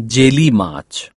jelly माछ